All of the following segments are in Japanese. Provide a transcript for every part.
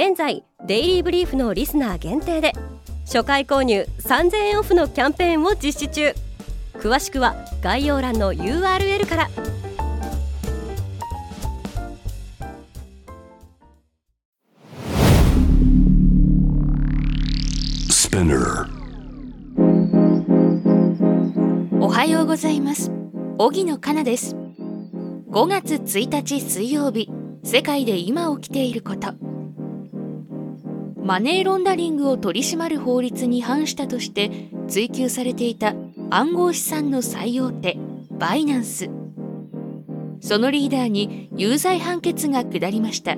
現在デイリーブリーフのリスナー限定で初回購入3000円オフのキャンペーンを実施中。詳しくは概要欄の URL から。おはようございます。荻野かなです。5月1日水曜日世界で今起きていることマネーロンダリングを取り締まる法律に反したとして追及されていた暗号資産の最大手バイナンス。そのリーダーに有罪判決が下りました。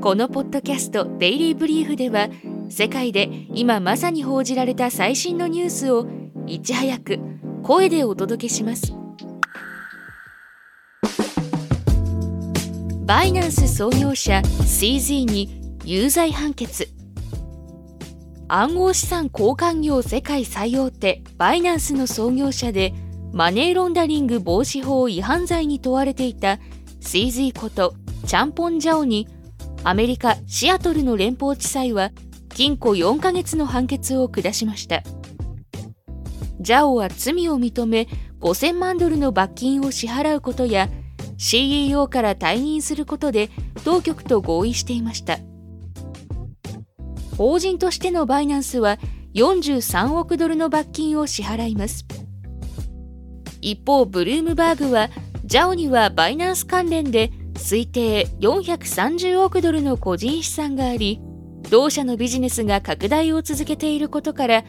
このポッドキャスト「デイリー・ブリーフ」では世界で今まさに報じられた最新のニュースをいち早く声でお届けします。バイナンス創業者 CZ に有罪判決。暗号資産交換業世界最大手バイナンスの創業者でマネーロンダリング防止法違反罪に問われていた CZ ことチャンポン・ジャオにアメリカ・シアトルの連邦地裁は禁錮4ヶ月の判決を下しました。ジャオは罪を認め5000万ドルの罰金を支払うことや CEO から退任することで当局と合意していました。法人としてのバイナンスは43億ドルの罰金を支払います。一方ブルームバーグはジャオにはバイナンス関連で推定430億ドルの個人資産があり同社のビジネスが拡大を続けていることから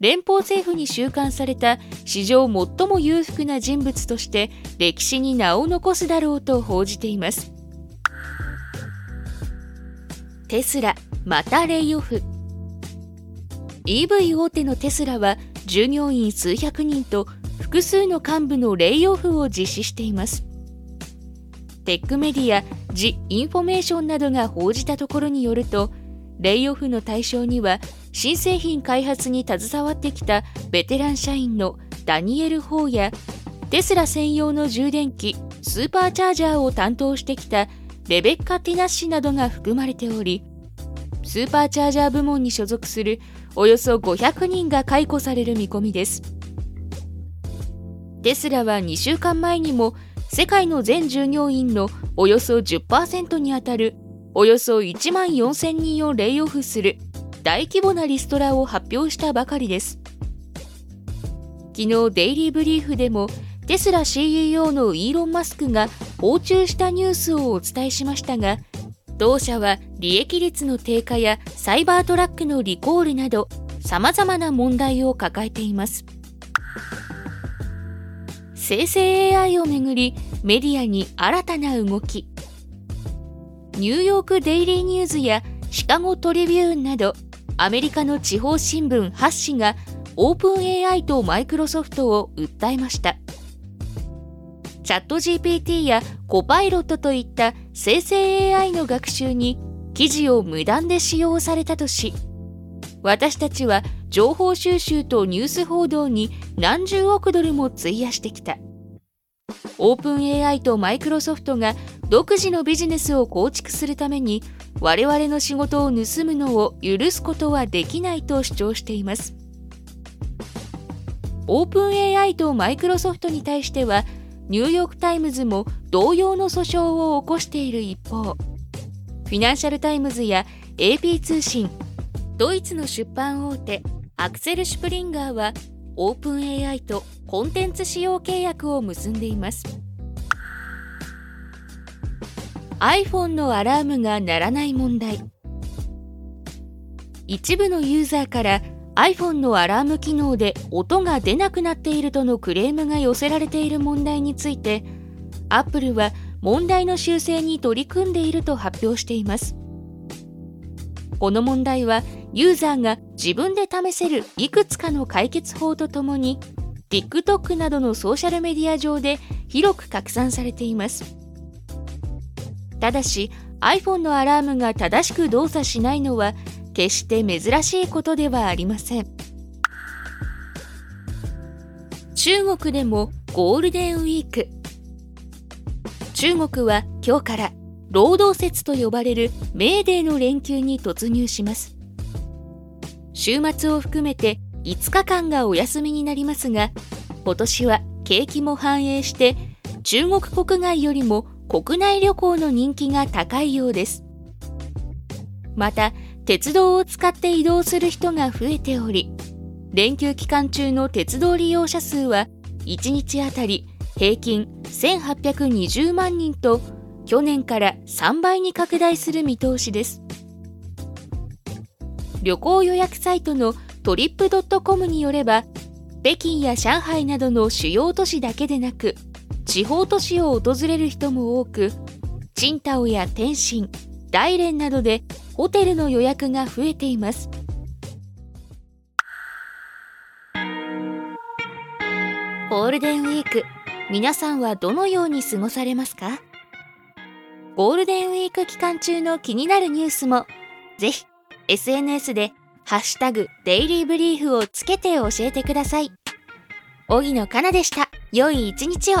連邦政府に収監された史上最も裕福な人物として歴史に名を残すだろうと報じています。テスラまたレイオフ。EV 大手のテスラは従業員数百人と複数の幹部のレイオフを実施しています。テックメディアジ・インフォメーションなどが報じたところによるとレイオフの対象には新製品開発に携わってきたベテラン社員のダニエル・ホーやテスラ専用の充電器スーパーチャージャーを担当してきたレベッカ・ティヌッチなどが含まれておりスーパーチャージャー部門に所属するおよそ500人が解雇される見込みです。テスラは2週間前にも世界の全従業員のおよそ10%にあたるおよそ1万4000人をレイオフする大規模なリストラを発表したばかりです。昨日デイリーブリーフでもテスラ CEO のイーロン・マスクが訪中したニュースをお伝えしましたが同社は利益率の低下やサイバートラックのリコールなど様々な問題を抱えています。生成 AI をめぐりメディアに新たな動き。ニューヨークデイリーニューズやシカゴトリビューンなどアメリカの地方新聞8紙がオープン AI とマイクロソフトを訴えました。チャット GPT やコパイロットといった生成 AI の学習に記事を無断で使用されたとし私たちは情報収集とニュース報道に何十億ドルも費やしてきた。オープン AI とマイクロソフトが独自のビジネスを構築するために我々の仕事を盗むのを許すことはできないと主張しています。オープン AI とマイクロソフトに対してはニューヨーク・タイムズも同様の訴訟を起こしている一方フィナンシャル・タイムズや AP 通信ドイツの出版大手アクセル・シュプリンガーはオープン AI とコンテンツ使用契約を結んでいます。iPhone のアラームが鳴らない問題。一部のユーザーから iPhone のアラーム機能で音が出なくなっているとのクレームが寄せられている問題について Apple は問題の修正に取り組んでいると発表しています。この問題はユーザーが自分で試せるいくつかの解決法とともに TikTok などのソーシャルメディア上で広く拡散されています。ただし iPhone のアラームが正しく動作しないのは決して珍しいことではありません。中国でもゴールデンウィーク。中国は今日から労働節と呼ばれるメーデーの連休に突入します。週末を含めて5日間がお休みになりますが今年は景気も反映して中国国外よりも国内旅行の人気が高いようです。また鉄道を使って移動する人が増えており連休期間中の鉄道利用者数は1日あたり平均1820万人と去年から3倍に拡大する見通しです。旅行予約サイトのトリップドットコムによれば北京や上海などの主要都市だけでなく地方都市を訪れる人も多く青島や天津大連などでホテルの予約が増えていますゴールデンウィーク皆さんはどのように過ごされますか？ゴールデンウィーク期間中の気になるニュースもぜひ SNS でハッシュタグデイリーブリーフをつけて教えてください。荻野かなでした。良い一日を。